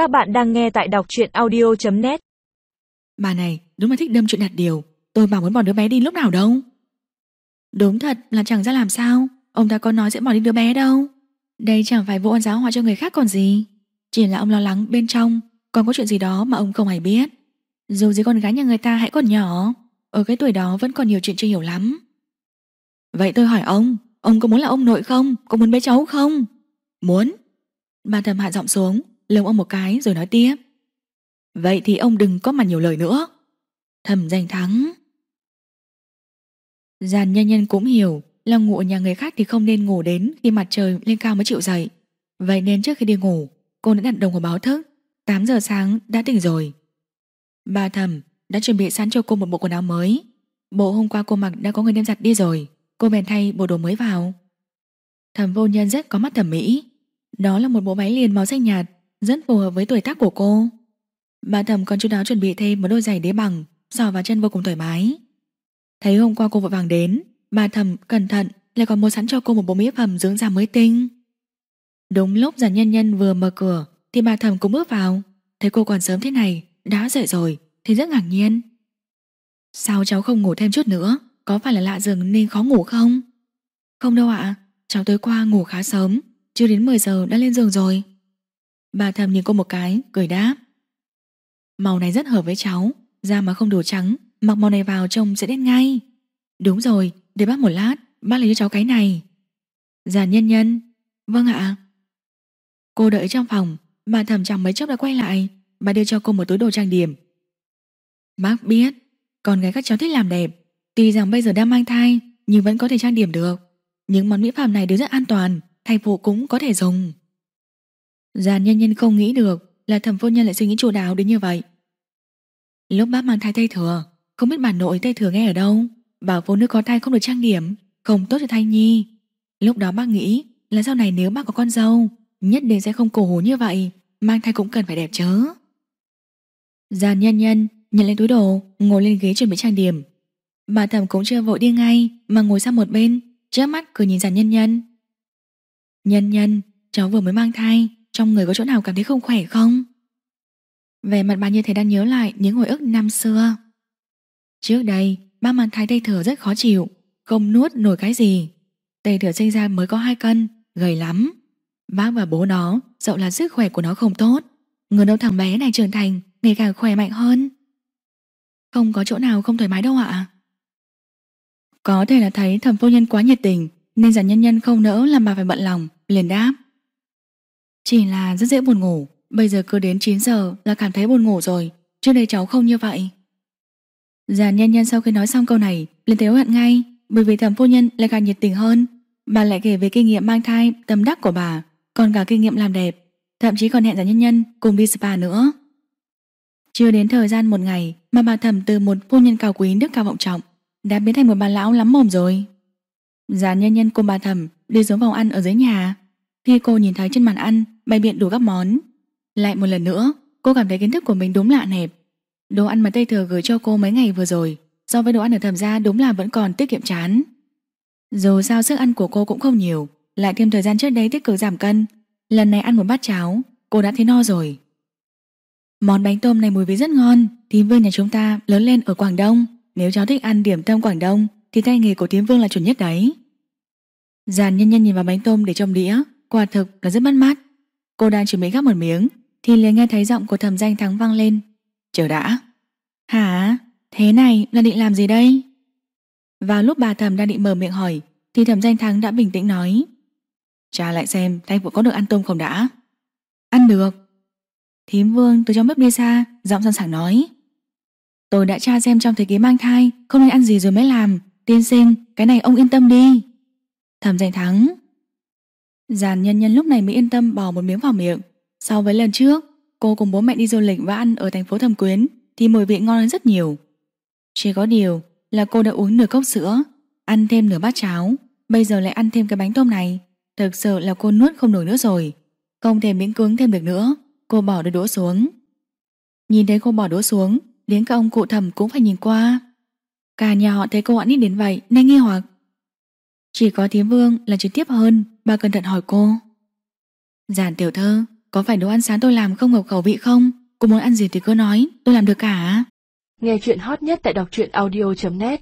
Các bạn đang nghe tại đọc truyện audio.net Bà này, đúng là thích đâm chuyện đặt điều. Tôi bảo muốn bỏ đứa bé đi lúc nào đâu. Đúng thật là chẳng ra làm sao. Ông ta có nói sẽ bỏ đi đứa bé đâu. Đây chẳng phải vụ ơn giáo hóa cho người khác còn gì. Chỉ là ông lo lắng bên trong, Còn có chuyện gì đó mà ông không hề biết. Dù gì con gái nhà người ta hãy còn nhỏ, Ở cái tuổi đó vẫn còn nhiều chuyện chưa hiểu lắm. Vậy tôi hỏi ông Ông có muốn là ông nội không? Có muốn bé cháu không? Muốn. Bà thầm hạ giọng xuống. Lông ông một cái rồi nói tiếp. Vậy thì ông đừng có mà nhiều lời nữa. Thầm danh thắng. Giàn nhân nhân cũng hiểu Là ngủ ở nhà người khác thì không nên ngủ đến Khi mặt trời lên cao mới chịu dậy. Vậy nên trước khi đi ngủ, Cô đã đặt đồng hồ báo thức. 8 giờ sáng đã tỉnh rồi. Bà thầm đã chuẩn bị sẵn cho cô một bộ quần áo mới. Bộ hôm qua cô mặc đã có người đem giặt đi rồi. Cô bèn thay bộ đồ mới vào. Thầm vô nhân rất có mắt thẩm mỹ. Đó là một bộ váy liền màu xanh nhạt rất phù hợp với tuổi tác của cô. Bà thầm còn chú đáo chuẩn bị thêm một đôi giày đế bằng, Sò vào chân vô cùng thoải mái. Thấy hôm qua cô vội vàng đến, Bà thầm cẩn thận lại còn mua sẵn cho cô một bộ mỹ phẩm dưỡng da mới tinh. Đúng lúc giàn nhân nhân vừa mở cửa Thì bà thầm cũng bước vào. Thấy cô còn sớm thế này, Đã dậy rồi, Thì rất ngạc nhiên. Sao cháu không ngủ thêm chút nữa? Có phải là lạ giường nên khó ngủ không? Không đâu ạ. Cháu tối qua ngủ khá sớm, Chưa đến 10 giờ đã lên giường rồi. Bà thầm nhìn cô một cái, Cười đáp. Màu này rất hợp với cháu, Da mà không đủ trắng, Mặc màu này vào trông sẽ đen ngay. Đúng rồi, để bác một lát, Bác lấy cho cháu cái này. Giàn nhân nhân. Vâng ạ. Cô đợi trong phòng, Bà thầm chẳng mấy chốc đã quay lại. Bà đưa cho cô một túi đồ trang điểm. Bác biết, Con gái các cháu thích làm đẹp. Tuy rằng bây giờ đang mang thai, Nhưng vẫn có thể trang điểm được. Những món mỹ phẩm này đều rất an toàn, Thai phụ cũng có thể dùng. Giàn nhân nhân không nghĩ được Là thẩm phu nhân lại suy nghĩ chu đáo đến như vậy. Lúc bác mang thai tây thừa, Không biết bà nội tây thừa nghe ở đâu. Bảo phụ nữ có thai không được trang điểm, Không tốt cho thai nhi. Lúc đó bác nghĩ là sau này nếu bác có con dâu, Nhất định sẽ không cổ hủ như vậy, Mang thai cũng cần phải đẹp chớ Giàn nhân nhân Nhận lên túi đồ, Ngồi lên ghế chuẩn bị trang điểm. Bà thẩm cũng chưa vội đi ngay, Mà ngồi sang một bên, chớp mắt cười nhìn giàn nhân nhân. Nhân nhân, Cháu vừa mới mang thai trong người có chỗ nào cảm thấy không khỏe không? Về mặt bà như thế đang nhớ lại Những hồi ức năm xưa. Trước đây, Ba mang thai tây thừa rất khó chịu, Không nuốt nổi cái gì. Tây thừa sinh ra mới có hai cân, Gầy lắm. Bác và bố nó Dẫu là sức khỏe của nó không tốt. Người đâu thằng bé này trưởng thành, Ngày càng khỏe mạnh hơn. Không có chỗ nào không thoải mái đâu ạ. Có thể là thấy thẩm phu nhân quá nhiệt tình, Nên giản nhân nhân không nỡ làm bà phải bận lòng, Liền đáp. Chỉ là rất dễ buồn ngủ. Bây giờ cứ đến 9 giờ là cảm thấy buồn ngủ rồi. Trước đây cháu không như vậy. Giàn nhân nhân sau khi nói xong câu này liền thấy hận ngay, Bởi vì thẩm phu nhân lại càng nhiệt tình hơn. Bà lại kể về kinh nghiệm mang thai, Tâm đắc của bà, Còn cả kinh nghiệm làm đẹp, Thậm chí còn hẹn giàn nhân nhân cùng đi spa nữa. Chưa đến thời gian một ngày Mà bà thẩm từ một phu nhân cao quý đức cao vọng trọng Đã biến thành một bà lão lắm mồm rồi. Giàn nhân nhân cùng bà thẩm Đi xuống phòng ăn ở dưới nhà. Khi cô nhìn thấy trên bàn ăn bày biện đủ các món. Lại một lần nữa, Cô cảm thấy kiến thức của mình đúng lạ nẹp. Đồ ăn mà Tây Thừa gửi cho cô mấy ngày vừa rồi, So với đồ ăn ở thẩm gia đúng là vẫn còn tiết kiệm chán. Dù sao sức ăn của cô cũng không nhiều, Lại thêm thời gian trước đấy tích cực giảm cân. Lần này ăn một bát cháo, Cô đã thấy no rồi. Món bánh tôm này mùi vị rất ngon Thím vương nhà chúng ta lớn lên ở Quảng Đông. Nếu cháu thích ăn điểm tâm Quảng Đông, Thì tay nghề của Thím vương là chuẩn nhất đấy. Giàn nhân nhân nhìn vào bánh tôm để trong đĩa, Quả thực là rất bắt mắt Cô đang chuẩn bị gắp một miếng, Thì liền nghe thấy giọng của Thẩm danh thắng vang lên. Chờ đã. Hả? Thế này, là định làm gì đây? Vào lúc bà Thẩm đang định mở miệng hỏi, Thì Thẩm danh thắng đã bình tĩnh nói. Cha lại xem Thanh vũ có được ăn tôm không đã. Ăn được. Thím vương từ trong bếp đi xa, Giọng sẵn sàng nói. Tôi đã tra xem trong thời kỳ mang thai, Không nên ăn gì rồi mới làm. Tiên sinh, cái này ông yên tâm đi. Thẩm danh thắng Giàn nhân nhân lúc này mới yên tâm bỏ một miếng vào miệng. So với lần trước, Cô cùng bố mẹ đi du lịch và ăn ở thành phố Thâm Quyến Thì mùi vị ngon hơn rất nhiều. Chỉ có điều là cô đã uống nửa cốc sữa, Ăn thêm nửa bát cháo, Bây giờ lại ăn thêm cái bánh tôm này. Thực sự là cô nuốt không nổi nữa rồi. Không thể miễn cưỡng thêm được nữa, Cô bỏ đôi đũa xuống. Nhìn thấy cô bỏ đũa xuống, Đến cả ông cụ thầm cũng phải nhìn qua. Cả nhà họ thấy cô ăn ít đến vậy, Nên nghi hoặc. Chỉ có thím vương là trực tiếp hơn. Bà cẩn thận hỏi cô Giản tiểu thơ có phải đồ ăn sáng tôi làm không hợp khẩu vị không? Cô muốn ăn gì thì cứ nói, tôi làm được cả. Nghe chuyện hot nhất tại đọc truyện audio.net